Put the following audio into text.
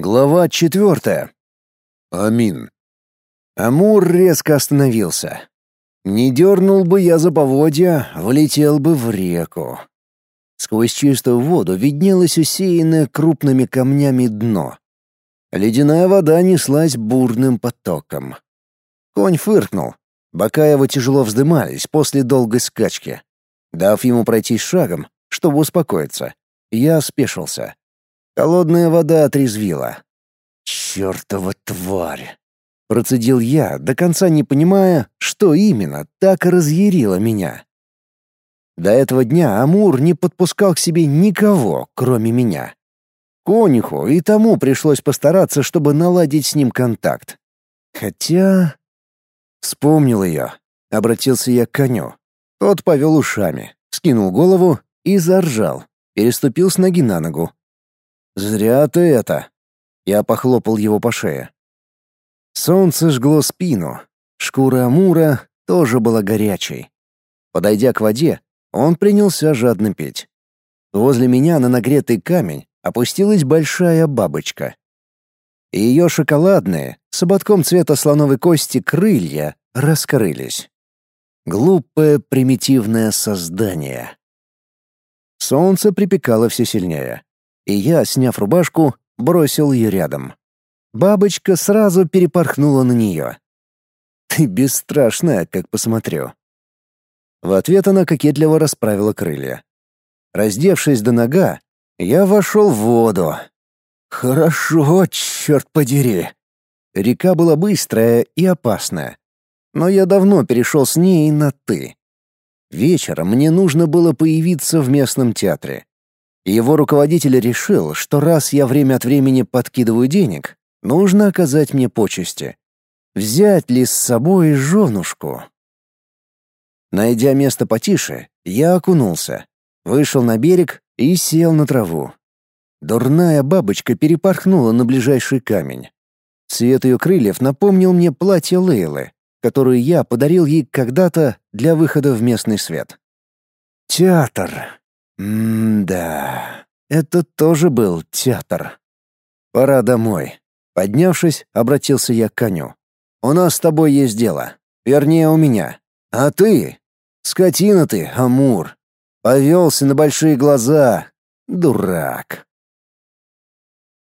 Глава четвертая. Амин. Амур резко остановился. Не дернул бы я за поводья, влетел бы в реку. Сквозь чистую воду виднелось усеянное крупными камнями дно. Ледяная вода неслась бурным потоком. Конь фыркнул. Бока его тяжело вздымались после долгой скачки. Дав ему пройти шагом, чтобы успокоиться, я спешился. Холодная вода отрезвила. «Чёртова тварь!» Процедил я, до конца не понимая, что именно так разъярило меня. До этого дня Амур не подпускал к себе никого, кроме меня. Конюху и тому пришлось постараться, чтобы наладить с ним контакт. Хотя... Вспомнил ее. Обратился я к коню. Тот повел ушами, скинул голову и заржал, переступил с ноги на ногу, «Зря ты это!» Я похлопал его по шее. Солнце жгло спину. Шкура Амура тоже была горячей. Подойдя к воде, он принялся жадно петь. Возле меня на нагретый камень опустилась большая бабочка. Ее шоколадные, с ободком цвета слоновой кости крылья раскрылись. Глупое примитивное создание. Солнце припекало все сильнее и я, сняв рубашку, бросил ее рядом. Бабочка сразу перепорхнула на нее. «Ты бесстрашная, как посмотрю». В ответ она кокетливо расправила крылья. Раздевшись до нога, я вошел в воду. Хорошо, черт подери. Река была быстрая и опасная. Но я давно перешел с ней на «ты». Вечером мне нужно было появиться в местном театре. Его руководитель решил, что раз я время от времени подкидываю денег, нужно оказать мне почести. Взять ли с собой женушку? Найдя место потише, я окунулся, вышел на берег и сел на траву. Дурная бабочка перепорхнула на ближайший камень. Цвет ее крыльев напомнил мне платье Лейлы, которое я подарил ей когда-то для выхода в местный свет. Театр. М-да, это тоже был театр. Пора домой. Поднявшись, обратился я к коню. У нас с тобой есть дело. Вернее, у меня. А ты? Скотина ты, Амур. Повелся на большие глаза. Дурак.